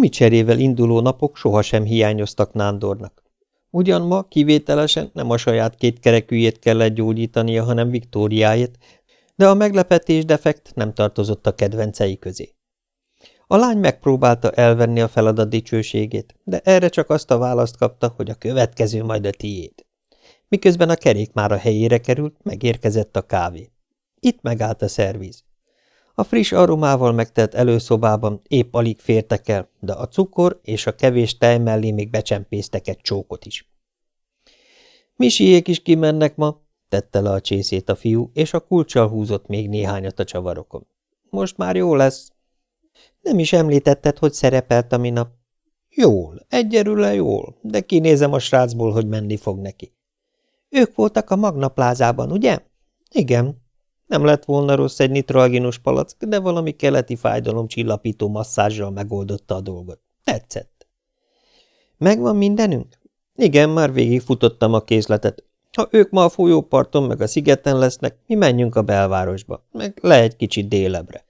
gumicserével induló napok sohasem hiányoztak Nándornak. Ugyan ma kivételesen nem a saját kétkerekűjét kellett gyógyítania, hanem Viktóriájét, de a meglepetés defekt nem tartozott a kedvencei közé. A lány megpróbálta elvenni a feladat dicsőségét, de erre csak azt a választ kapta, hogy a következő majd a tiéd. Miközben a kerék már a helyére került, megérkezett a kávé. Itt megállt a szervíz. A friss aromával megtelt előszobában épp alig fértek el, de a cukor és a kevés tej mellé még becsempésztek egy csókot is. Misiék is kimennek ma, tette le a csészét a fiú, és a kulcsal húzott még néhányat a csavarokon. Most már jó lesz. Nem is említetted, hogy szerepelt a minap. Jól, egyerüle jól, de kinézem a srácból, hogy menni fog neki. Ők voltak a magnaplázában, ugye? Igen. Nem lett volna rossz egy nitroaginus palack, de valami keleti fájdalomcsillapító masszázsral megoldotta a dolgot. Tetszett. Megvan mindenünk? Igen, már végigfutottam a készletet. Ha ők ma a folyóparton meg a szigeten lesznek, mi menjünk a belvárosba, meg le egy kicsit délebre.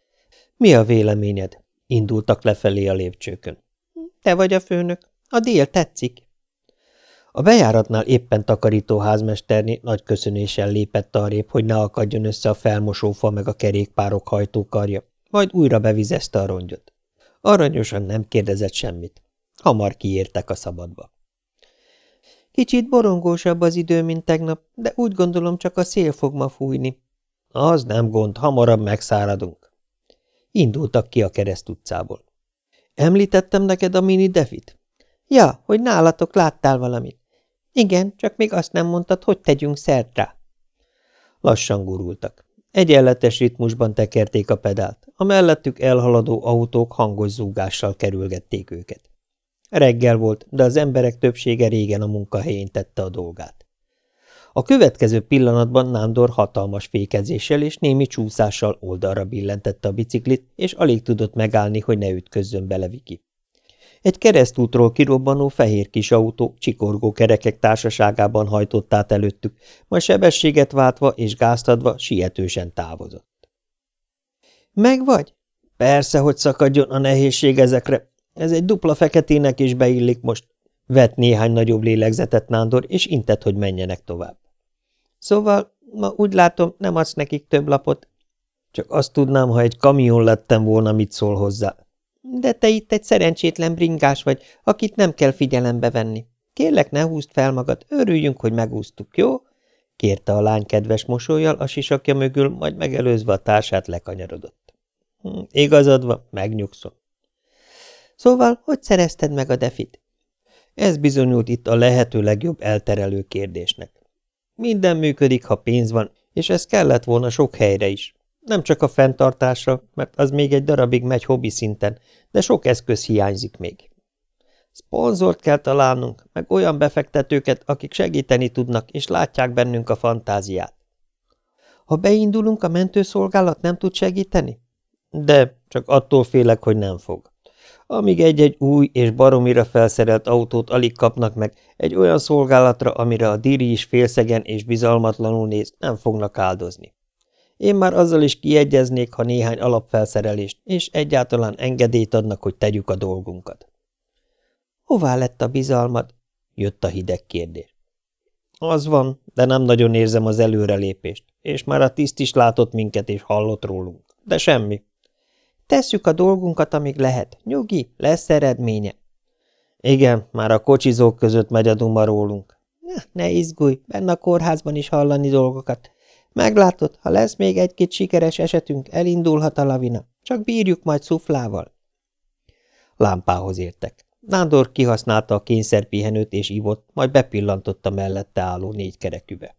Mi a véleményed? Indultak lefelé a lépcsőkön. Te vagy a főnök. A dél tetszik. A bejáratnál éppen takarító házmesterni nagy köszönéssel lépett arrébb, hogy ne akadjon össze a felmosófa meg a kerékpárok hajtókarja, majd újra bevizezte a rongyot. Aranyosan nem kérdezett semmit. Hamar kiértek a szabadba. Kicsit borongósabb az idő, mint tegnap, de úgy gondolom csak a szél fog ma fújni. Az nem gond, hamarabb megszáradunk. Indultak ki a kereszt utcából. Említettem neked a mini defit? Ja, hogy nálatok láttál valamit. Igen, csak még azt nem mondtad, hogy tegyünk szert rá. Lassan gurultak. Egyenletes ritmusban tekerték a pedált, a mellettük elhaladó autók hangos zúgással kerülgették őket. Reggel volt, de az emberek többsége régen a munkahelyén tette a dolgát. A következő pillanatban Nándor hatalmas fékezéssel és némi csúszással oldalra billentette a biciklit, és alig tudott megállni, hogy ne ütközzön bele Viki. Egy keresztútról kirobbanó fehér kis autó csikorgó kerekek társaságában hajtott át előttük, majd sebességet váltva és gáztadva sietősen távozott. – Meg vagy? – Persze, hogy szakadjon a nehézség ezekre, ez egy dupla feketének is beillik most. Vett néhány nagyobb lélegzetet Nándor, és intett, hogy menjenek tovább. Szóval, ma úgy látom, nem adsz nekik több lapot. Csak azt tudnám, ha egy kamion lettem volna, mit szól hozzá. De te itt egy szerencsétlen bringás vagy, akit nem kell figyelembe venni. Kérlek, ne húzd fel magad, örüljünk, hogy megúsztuk, jó? kérte a lány kedves mosolyjal a sisakja mögül, majd megelőzve a társát lekanyarodott. Hm, igazad van, megnyugszom. Szóval, hogy szerezted meg a defit? Ez bizonyult itt a lehető legjobb elterelő kérdésnek. Minden működik, ha pénz van, és ez kellett volna sok helyre is. Nem csak a fenntartásra, mert az még egy darabig megy hobbi szinten, de sok eszköz hiányzik még. Szponzort kell találnunk, meg olyan befektetőket, akik segíteni tudnak, és látják bennünk a fantáziát. Ha beindulunk, a mentőszolgálat nem tud segíteni? De, csak attól félek, hogy nem fog. Amíg egy-egy új és baromira felszerelt autót alig kapnak meg, egy olyan szolgálatra, amire a diri is félszegen és bizalmatlanul néz, nem fognak áldozni. Én már azzal is kiegyeznék, ha néhány alapfelszerelést, és egyáltalán engedélyt adnak, hogy tegyük a dolgunkat. Hová lett a bizalmad? jött a hideg kérdés. Az van, de nem nagyon érzem az előrelépést, és már a tiszt is látott minket és hallott rólunk, de semmi. Tesszük a dolgunkat, amíg lehet. Nyugi, lesz eredménye. Igen, már a kocsizók között megy a duma rólunk. Ne, ne izgulj, benne a kórházban is hallani dolgokat. Meglátod, ha lesz még egy-két sikeres esetünk, elindulhat a lavina. Csak bírjuk majd szuflával. Lámpához értek. Nándor kihasználta a kényszerpihenőt és ivott, majd bepillantotta mellette álló négy kerekübe.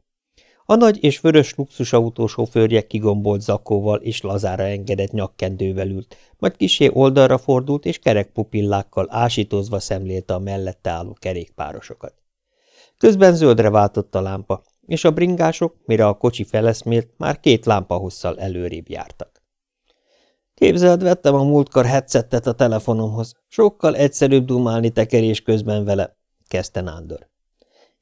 A nagy és vörös luxusautó sofőrje kigombolt zakóval és lazára engedett nyakkendővel ült, majd kisé oldalra fordult és kerekpupillákkal ásítozva szemlélte a mellette álló kerékpárosokat. Közben zöldre váltott a lámpa, és a bringások, mire a kocsi feleszmélt, már két lámpa hosszal előrébb jártak. Képzeld, vettem a múltkor headsettet a telefonomhoz. Sokkal egyszerűbb dumálni tekerés közben vele, kezdte Nándor.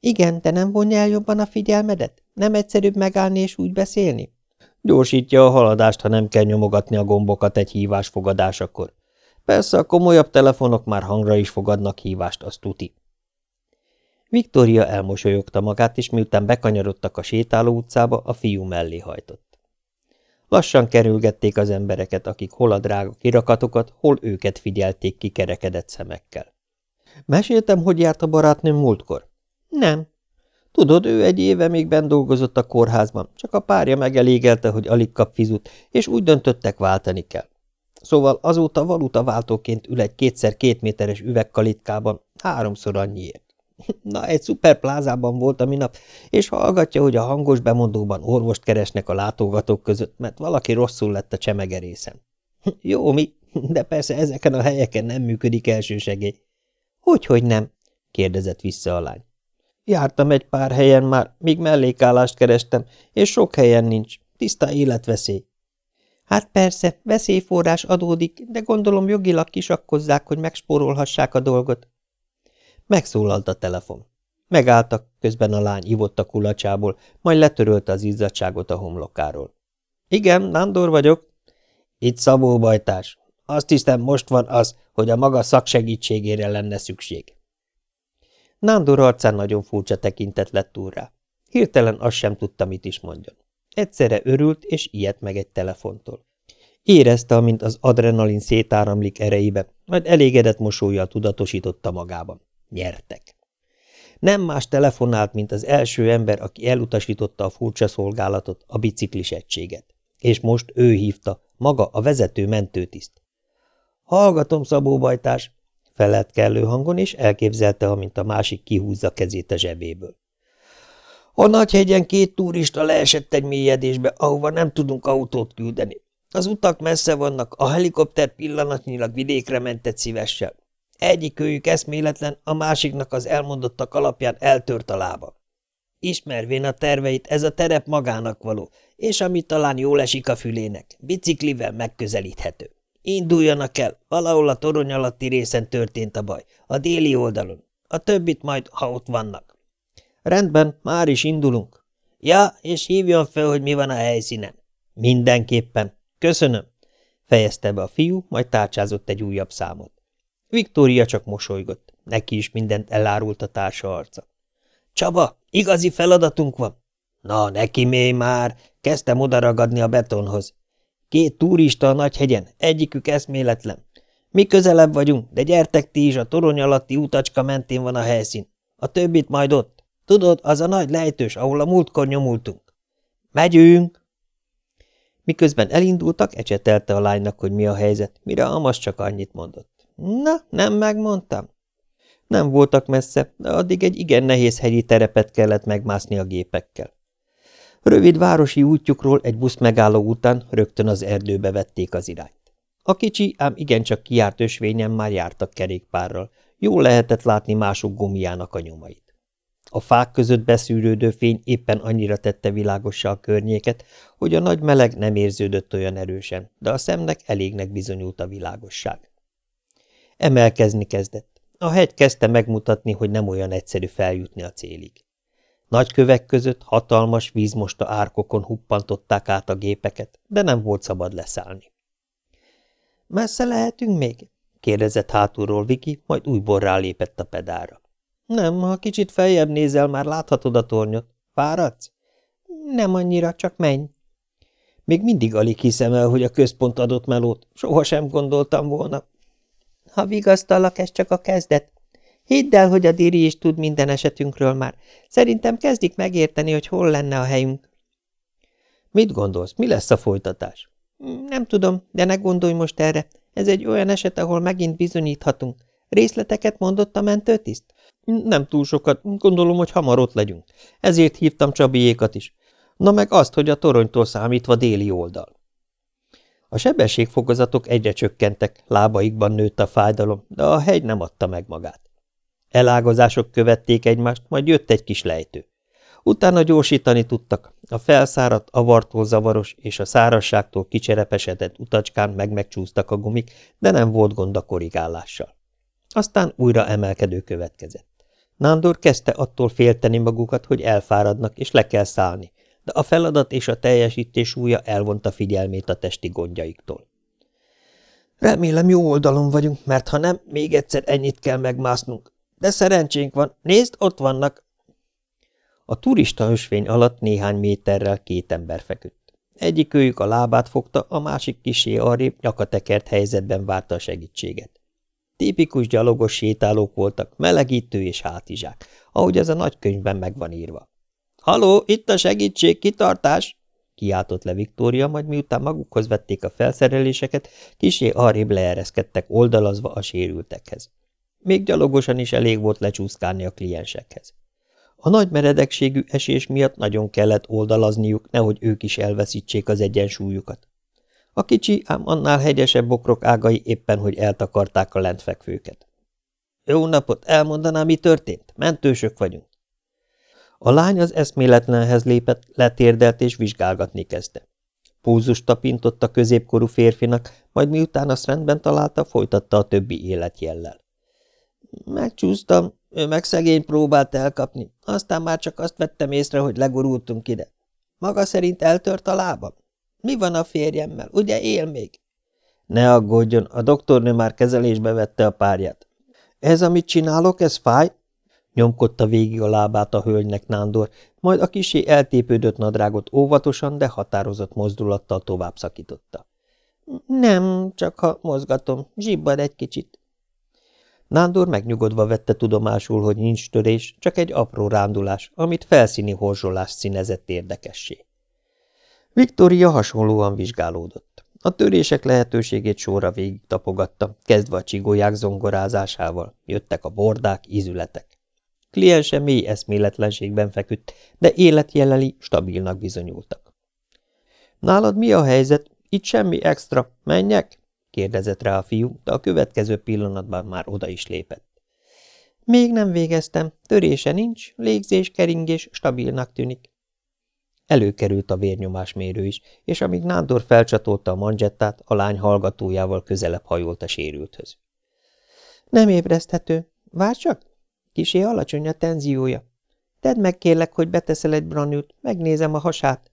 Igen, de nem vonja el jobban a figyelmedet? Nem egyszerűbb megállni és úgy beszélni? Gyorsítja a haladást, ha nem kell nyomogatni a gombokat egy hívás fogadásakor. Persze a komolyabb telefonok már hangra is fogadnak hívást, azt tuti. Viktória elmosolyogta magát, és miután bekanyarodtak a sétáló utcába, a fiú mellé hajtott. Lassan kerülgették az embereket, akik hol a drága kirakatokat, hol őket figyelték ki kerekedett szemekkel. Meséltem, hogy járt a barátnőm múltkor? Nem. Tudod, ő egy éve még benn dolgozott a kórházban, csak a párja megelégelte, hogy alig kap fizut, és úgy döntöttek váltani kell. Szóval azóta valutaváltóként ül egy kétszer két méteres üvegkalitkában, háromszor annyiért. Na, egy szuperplázában volt a minap, és hallgatja, hogy a hangos bemondóban orvost keresnek a látogatók között, mert valaki rosszul lett a csemegerészem. Jó, mi? De persze ezeken a helyeken nem működik elsősegély. Hogyhogy nem? kérdezett vissza a lány. Jártam egy pár helyen már, míg mellékállást kerestem, és sok helyen nincs. Tiszta életveszély. Hát persze, veszélyforrás adódik, de gondolom jogilag kisakkozzák, hogy megspórolhassák a dolgot. Megszólalt a telefon. Megálltak, közben a lány ivott a kulacsából, majd letörölte az izzadságot a homlokáról. Igen, Nándor vagyok. Itt Szabó bajtás. Azt hiszem, most van az, hogy a maga szaksegítségére lenne szükség. Nándor arcán nagyon furcsa tekintet lett túl rá. Hirtelen azt sem tudta, mit is mondjon. Egyszerre örült, és ilyet meg egy telefontól. Érezte, amint az adrenalin szétáramlik erejébe, majd elégedett mosolyjal tudatosította magában. Nyertek. Nem más telefonált, mint az első ember, aki elutasította a furcsa szolgálatot, a biciklis egységet. És most ő hívta, maga a vezető mentőtiszt. Hallgatom, Szabó bajtás, felelt kellő hangon, és elképzelte, amint a másik kihúzza kezét a zsebéből. A nagyhegyen két turista leesett egy mélyedésbe, ahova nem tudunk autót küldeni. Az utak messze vannak, a helikopter pillanatnyilag vidékre mentett szívessel. Egyik őjük eszméletlen, a másiknak az elmondottak alapján eltört a lába. Ismervén a terveit, ez a terep magának való, és ami talán jól esik a fülének, biciklivel megközelíthető. Induljanak el, valahol a torony alatti részen történt a baj, a déli oldalon. A többit majd, ha ott vannak. Rendben, már is indulunk. Ja, és hívjon fel, hogy mi van a helyszínen. Mindenképpen. Köszönöm. Fejezte be a fiú, majd tárcsázott egy újabb számot. Viktória csak mosolygott. Neki is mindent elárult a társa arca. Csaba, igazi feladatunk van. Na, neki mély már, kezdtem odaragadni a betonhoz. Két turista a Nagyhegyen, egyikük eszméletlen. Mi közelebb vagyunk, de gyertek ti is, a torony alatti utacska mentén van a helyszín. A többit majd ott. Tudod, az a nagy lejtős, ahol a múltkor nyomultunk. Megyünk! Miközben elindultak, ecsetelte a lánynak, hogy mi a helyzet, mire Amas csak annyit mondott. Na, nem megmondtam? Nem voltak messze, de addig egy igen nehéz hegyi terepet kellett megmászni a gépekkel. Rövid városi útjukról egy busz megálló után rögtön az erdőbe vették az irányt. A kicsi, ám igencsak kiárt ösvényen már jártak kerékpárral, jól lehetett látni mások gumiának a nyomait. A fák között beszűrődő fény éppen annyira tette világossá a környéket, hogy a nagy meleg nem érződött olyan erősen, de a szemnek elégnek bizonyult a világosság. Emelkezni kezdett. A hegy kezdte megmutatni, hogy nem olyan egyszerű feljutni a célig. Nagy kövek között hatalmas vízmosta árkokon huppantották át a gépeket, de nem volt szabad leszállni. – Messze lehetünk még? – kérdezett hátulról Viki, majd újból rálépett a pedára. – Nem, ha kicsit feljebb nézel, már láthatod a tornyot. Fáradsz? – Nem annyira, csak menj. Még mindig alig hiszem el, hogy a központ adott melót. Soha sem gondoltam volna. – Ha vigasztalak, ez csak a kezdet Hidd el, hogy a Diri is tud minden esetünkről már. Szerintem kezdik megérteni, hogy hol lenne a helyünk. Mit gondolsz, mi lesz a folytatás? Nem tudom, de ne gondolj most erre. Ez egy olyan eset, ahol megint bizonyíthatunk. Részleteket mondott a mentőtiszt? Nem túl sokat, gondolom, hogy hamar ott legyünk. Ezért hívtam Csabiékat is. Na meg azt, hogy a toronytól számítva déli oldal. A sebességfokozatok egyre csökkentek, lábaikban nőtt a fájdalom, de a hegy nem adta meg magát. Elágazások követték egymást, majd jött egy kis lejtő. Utána gyorsítani tudtak, a felszáradt, avartól zavaros és a szárasságtól kicserepesedett utacskán meg-megcsúsztak a gumik, de nem volt gond a korrigálással. Aztán újra emelkedő következett. Nándor kezdte attól félteni magukat, hogy elfáradnak és le kell szállni, de a feladat és a teljesítés súlya elvonta figyelmét a testi gondjaiktól. Remélem jó oldalon vagyunk, mert ha nem, még egyszer ennyit kell megmásznunk. De szerencsénk van, nézd, ott vannak. A turista ösvény alatt néhány méterrel két ember feküdt. Egyik őjük a lábát fogta, a másik kisé arrébb nyakatekert helyzetben várta a segítséget. Tipikus gyalogos sétálók voltak, melegítő és hátizsák, ahogy ez a nagykönyvben meg van írva. – Haló, itt a segítség, kitartás! kiáltott le Viktória, majd miután magukhoz vették a felszereléseket, kisé arrébb leereszkedtek oldalazva a sérültekhez. Még gyalogosan is elég volt lecsúszkálni a kliensekhez. A nagy meredekségű esés miatt nagyon kellett oldalazniuk, nehogy ők is elveszítsék az egyensúlyukat. A kicsi, ám annál hegyesebb bokrok ágai éppen, hogy eltakarták a lentfekvőket. Jó napot, elmondaná, mi történt? Mentősök vagyunk. A lány az eszméletlenhez lépett, letérdelt és vizsgálgatni kezdte. Púzus tapintott a középkorú férfinak, majd miután azt rendben találta, folytatta a többi életjellel. Megcsúsztam, ő meg szegény próbált elkapni, aztán már csak azt vettem észre, hogy legurultunk ide. Maga szerint eltört a lábam? Mi van a férjemmel? Ugye él még? Ne aggódjon, a doktornő már kezelésbe vette a párját. Ez, amit csinálok, ez fáj? Nyomkodta végig a lábát a hölgynek Nándor, majd a kisé eltépődött nadrágot óvatosan, de határozott mozdulattal tovább szakította. Nem, csak ha mozgatom, zsibbad egy kicsit. Nándor megnyugodva vette tudomásul, hogy nincs törés, csak egy apró rándulás, amit felszíni horzsolás színezett érdekessé. Viktória hasonlóan vizsgálódott. A törések lehetőségét sorra végig tapogatta, kezdve a csigóják zongorázásával. Jöttek a bordák, ízületek. Kliense mély eszméletlenségben feküdt, de életjeleli stabilnak bizonyultak. – Nálad mi a helyzet? Itt semmi extra. Menjek? – kérdezett rá a fiú, de a következő pillanatban már oda is lépett. – Még nem végeztem. Törése nincs, légzés, keringés stabilnak tűnik. Előkerült a vérnyomásmérő is, és amíg Nándor felcsatolta a manzsettát, a lány hallgatójával közelebb hajolt a sérülthöz. – Nem ébreszthető. Várj csak! Kisé alacsony a tenziója. Tedd meg kérlek, hogy beteszel egy branült, megnézem a hasát.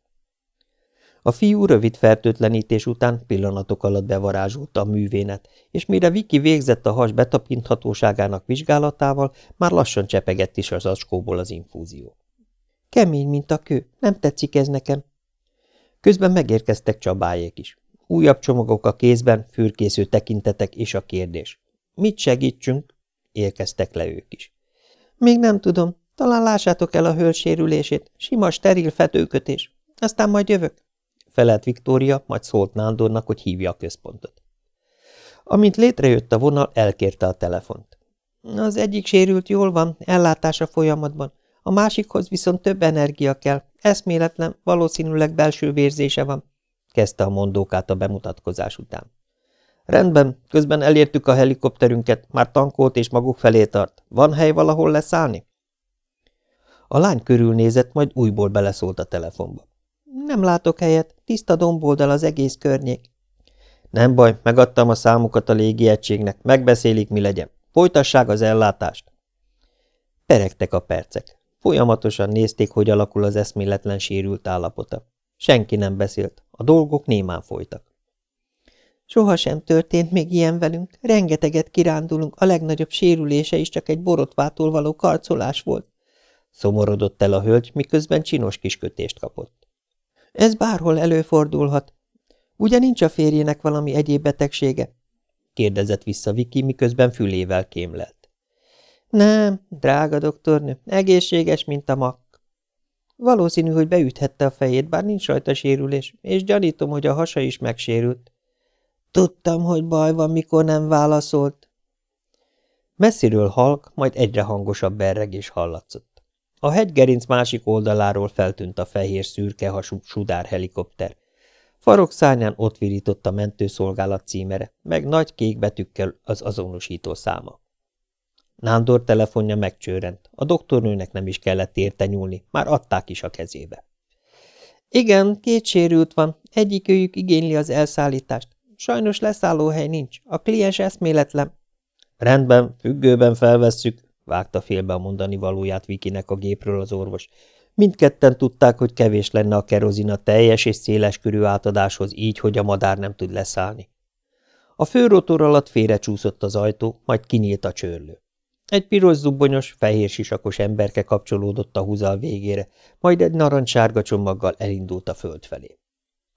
A fiú rövid fertőtlenítés után pillanatok alatt bevarázsolta a művénet, és mire Viki végzett a has betapinthatóságának vizsgálatával, már lassan csepegett is az acskóból az infúzió. Kemény, mint a kő, nem tetszik ez nekem. Közben megérkeztek Csabájék is. Újabb csomagok a kézben, fürkésző tekintetek és a kérdés. Mit segítsünk? Érkeztek le ők is. Még nem tudom. Talán lássátok el a hölgy sérülését. Sima, steril fetőkötés. Aztán majd jövök. Felelt Viktória, majd szólt Nándornak, hogy hívja a központot. Amint létrejött a vonal, elkérte a telefont. Az egyik sérült jól van, ellátása folyamatban. A másikhoz viszont több energia kell. Eszméletlen, valószínűleg belső vérzése van, kezdte a mondókát a bemutatkozás után. Rendben, közben elértük a helikopterünket, már tankolt és maguk felé tart. Van hely valahol leszállni? A lány körülnézett, majd újból beleszólt a telefonba. Nem látok helyet, tiszta domboldal az egész környék. Nem baj, megadtam a számukat a légiegységnek, megbeszélik, mi legyen. Folytassák az ellátást. Peregtek a percek. Folyamatosan nézték, hogy alakul az eszméletlen sérült állapota. Senki nem beszélt, a dolgok némán folytak. Soha sem történt még ilyen velünk, rengeteget kirándulunk, a legnagyobb sérülése is csak egy borotvától való karcolás volt. Szomorodott el a hölgy, miközben csinos kiskötést kapott. Ez bárhol előfordulhat. Ugye nincs a férjének valami egyéb betegsége? kérdezett vissza Viki, miközben fülével kémlelt. Nem, drága doktornő, egészséges, mint a mak. Valószínű, hogy beüthette a fejét, bár nincs rajta sérülés, és gyanítom, hogy a hasa is megsérült. Tudtam, hogy baj van, mikor nem válaszolt. Messziről halk, majd egyre hangosabb berregés hallatszott. A hegygerinc másik oldaláról feltűnt a fehér szürke hasú sudárhelikopter. Farokszárnyán ott virított a mentőszolgálat címere, meg nagy kék betűkkel az azonosító száma. Nándor telefonja megcsőrent, a doktornőnek nem is kellett érte nyúlni, már adták is a kezébe. Igen, két sérült van, egyikőjük igényli az elszállítást. Sajnos leszállóhely nincs. A kliens eszméletlen. Rendben, függőben felvesszük, vágta félbe a mondani valóját Vikinek a gépről az orvos. Mindketten tudták, hogy kevés lenne a kerozina teljes és széles körű átadáshoz így, hogy a madár nem tud leszállni. A főrotor alatt félrecsúszott az ajtó, majd kinyílt a csörlő. Egy piros zubbonyos, fehér sisakos emberke kapcsolódott a húzal végére, majd egy narancssárga csomaggal elindult a föld felé.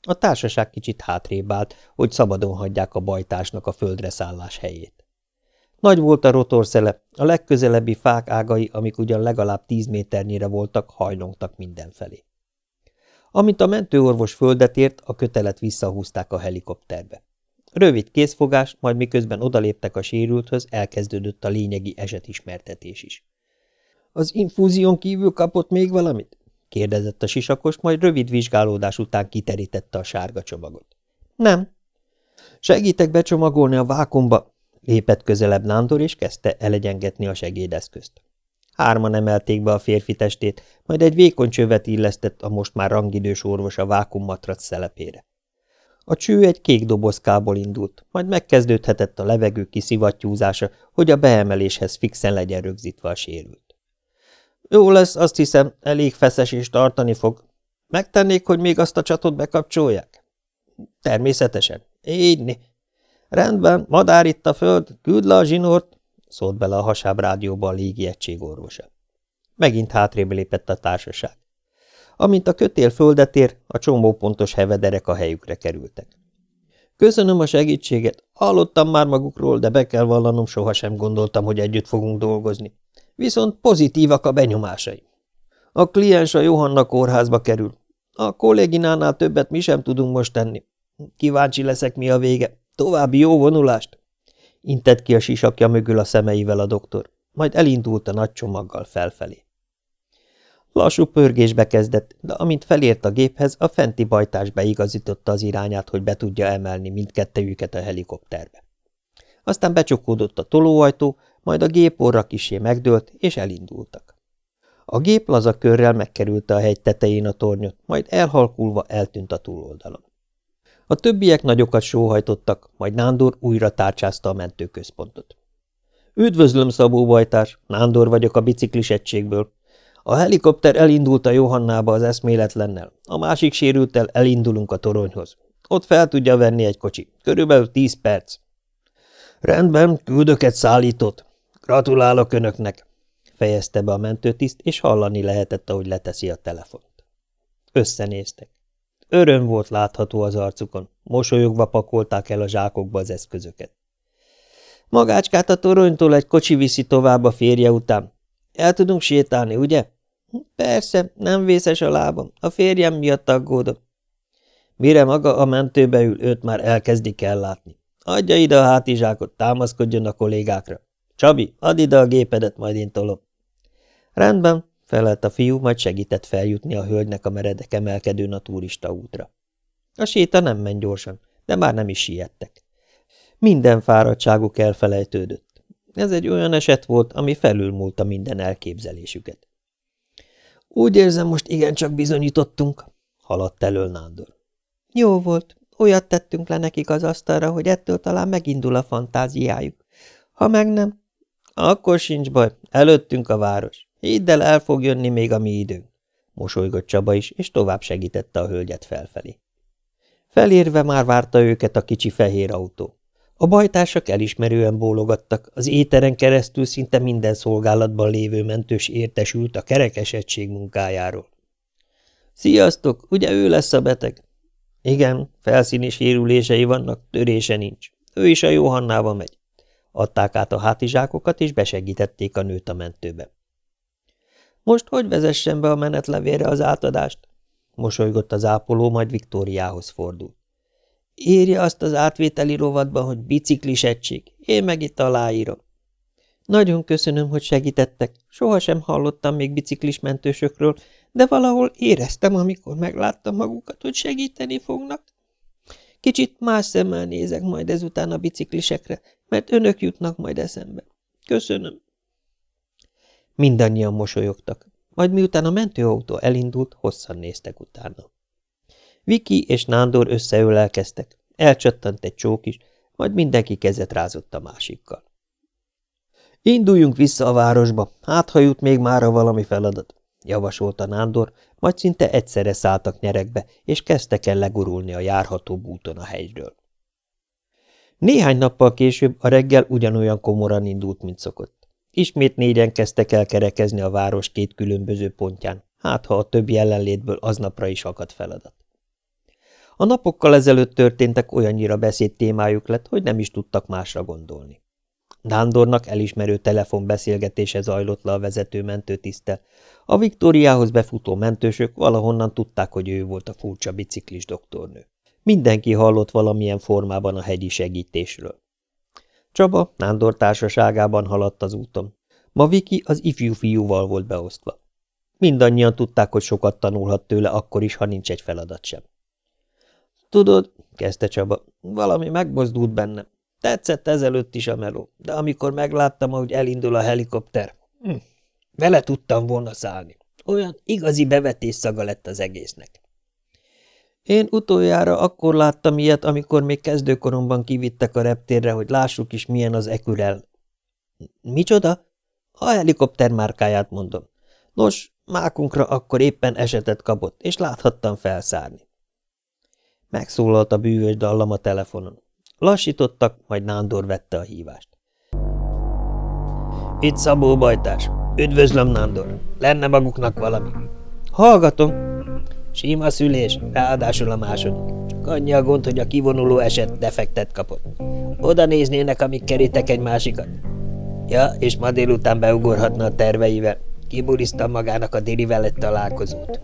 A társaság kicsit hátrébb állt, hogy szabadon hagyják a bajtásnak a földre szállás helyét. Nagy volt a rotorszele, a legközelebbi fák ágai, amik ugyan legalább tíz méternyire voltak, hajlongtak mindenfelé. Amint a mentőorvos földet ért, a kötelet visszahúzták a helikopterbe. Rövid készfogás, majd miközben odaléptek a sérülthöz, elkezdődött a lényegi esetismertetés is. – Az infúzión kívül kapott még valamit? – kérdezett a sisakos, majd rövid vizsgálódás után kiterítette a sárga csomagot. – Nem. – Segítek becsomagolni a vákumba – lépett közelebb Nándor, és kezdte elegyengetni a segédeszközt. Hárman emelték be a férfi testét, majd egy vékony csövet illesztett a most már rangidős orvos a vákummatrac szelepére. A cső egy kék dobozkából indult, majd megkezdődhetett a levegő kiszivattyúzása, hogy a beemeléshez fixen legyen rögzítve a sérült. Jó lesz, azt hiszem, elég feszes és tartani fog. Megtennék, hogy még azt a csatot bekapcsolják? Természetesen. Így. Rendben, madár itt a föld, küld le a zsinort, szólt bele a hasáb rádióba a légi orvosa. Megint hátrébb lépett a társaság. Amint a kötél földet ér, a csomópontos hevederek a helyükre kerültek. Köszönöm a segítséget, hallottam már magukról, de be kell vallanom, sohasem gondoltam, hogy együtt fogunk dolgozni. Viszont pozitívak a benyomásaim. A kliens a Johanna kórházba kerül. A kolléginánál többet mi sem tudunk most tenni. Kíváncsi leszek, mi a vége. További jó vonulást! Intett ki a sisakja mögül a szemeivel a doktor, majd elindult a nagy csomaggal felfelé. Lassú pörgésbe kezdett, de amint felért a géphez, a fenti bajtás beigazította az irányát, hogy be tudja emelni mindkettejüket a helikopterbe. Aztán becsukódott a tolóajtó, majd a gép orra kisé megdőlt, és elindultak. A gép laza körrel megkerülte a hegy tetején a tornyot, majd elhalkulva eltűnt a túloldalon. A többiek nagyokat sóhajtottak, majd Nándor újra tárcsázta a mentőközpontot. Üdvözlöm, Szabó Bajtás, Nándor vagyok a biciklis egységből. A helikopter elindult a Johannába az eszméletlennel, a másik sérültel elindulunk a toronyhoz. Ott fel tudja venni egy kocsi, körülbelül tíz perc. Rendben, küldök egy szállítót. Gratulálok önöknek, fejezte be a mentőtiszt, és hallani lehetett, ahogy leteszi a telefont. Összenéztek. Öröm volt látható az arcukon, mosolyogva pakolták el a zsákokba az eszközöket. Magácskát a toronytól egy kocsi viszi tovább a férje után. El tudunk sétálni, ugye? Persze, nem vészes a lábam, a férjem miatt aggódom. Mire maga a mentőbe ül, őt már elkezdik ellátni. Adja ide a hátizsákot, támaszkodjon a kollégákra. Csabi, add ide a gépedet, majd én tolom. Rendben, felelt a fiú, majd segített feljutni a hölgynek a meredek emelkedőn a turista útra. A séta nem ment gyorsan, de már nem is siettek. Minden fáradtságuk elfelejtődött. Ez egy olyan eset volt, ami felülmúlta minden elképzelésüket. Úgy érzem, most igencsak bizonyítottunk, haladt elől Nándor. Jó volt, olyat tettünk le nekik az asztalra, hogy ettől talán megindul a fantáziájuk. Ha meg nem, akkor sincs baj, előttünk a város. Hidd el, el fog jönni még a mi időnk, mosolygott Csaba is, és tovább segítette a hölgyet felfelé. Felérve már várta őket a kicsi fehér autó. A bajtársak elismerően bólogattak, az éteren keresztül szinte minden szolgálatban lévő mentős értesült a kerekes egység munkájáról. Sziasztok, ugye ő lesz a beteg? Igen, felszíni sérülései vannak, törése nincs. Ő is a Johannával megy. Adták át a hátizsákokat, és besegítették a nőt a mentőbe. Most hogy vezessen be a menetlevére az átadást? Mosolygott az ápoló, majd Viktóriához fordult. Írja azt az átvételi rovatba, hogy biciklis egység. Én meg itt aláírom. Nagyon köszönöm, hogy segítettek. Sohasem hallottam még biciklismentősökről, de valahol éreztem, amikor megláttam magukat, hogy segíteni fognak. Kicsit más szemmel nézek majd ezután a biciklisekre, mert önök jutnak majd eszembe. Köszönöm. Mindannyian mosolyogtak, majd miután a mentőautó elindult, hosszan néztek utána. Viki és Nándor összeölelkeztek, elcsattant egy csók is, majd mindenki kezet rázott a másikkal. Induljunk vissza a városba, hát ha jut még mára valami feladat, javasolta Nándor, majd szinte egyszerre szálltak nyerekbe, és kezdtek el legurulni a járható úton a hegyről. Néhány nappal később a reggel ugyanolyan komoran indult, mint szokott. Ismét négyen kezdtek el kerekezni a város két különböző pontján, hát ha a többi jelenlétből aznapra is akadt feladat. A napokkal ezelőtt történtek olyannyira beszéd témájuk lett, hogy nem is tudtak másra gondolni. Nándornak elismerő telefonbeszélgetése zajlott le a vezető mentőtisztel. A Viktóriához befutó mentősök valahonnan tudták, hogy ő volt a furcsa biciklis doktornő. Mindenki hallott valamilyen formában a hegyi segítésről. Csaba Nándor társaságában haladt az úton. Ma Viki az ifjú fiúval volt beosztva. Mindannyian tudták, hogy sokat tanulhat tőle akkor is, ha nincs egy feladat sem. Tudod, kezdte Csaba, valami megmozdult bennem. Tetszett ezelőtt is a meló, de amikor megláttam, ahogy elindul a helikopter, hm, vele tudtam volna szállni. Olyan igazi bevetés szaga lett az egésznek. Én utoljára akkor láttam ilyet, amikor még kezdőkoromban kivittek a reptérre, hogy lássuk is, milyen az Ekurel. Micsoda? A helikopter márkáját mondom. Nos, mákunkra akkor éppen esetet kapott, és láthattam felszárni. Megszólalt a bűvös dallam a telefonon. Lassítottak, majd Nándor vette a hívást. Itt Szabó Bajtás. Üdvözlöm, Nándor. Lenne maguknak valami. Hallgatom. Sima szülés, ráadásul a második. Csak annyi a gond, hogy a kivonuló eset defektet kapott. Oda néznének, amíg kerítek egy másikat. Ja, és ma délután beugorhatna a terveivel. Kiburiztam magának a Dirivel egy találkozót.